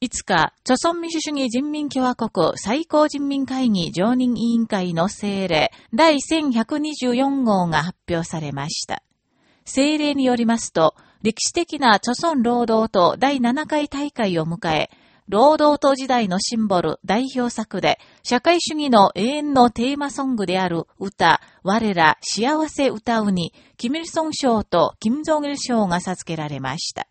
5日、朝鮮民主主義人民共和国最高人民会議常任委員会の政令第1124号が発表されました。政令によりますと、歴史的な朝鮮労働党第7回大会を迎え、労働党時代のシンボル、代表作で、社会主義の永遠のテーマソングである歌、我ら幸せ歌うに、キミルソン賞とキム・ジョンイル賞が授けられました。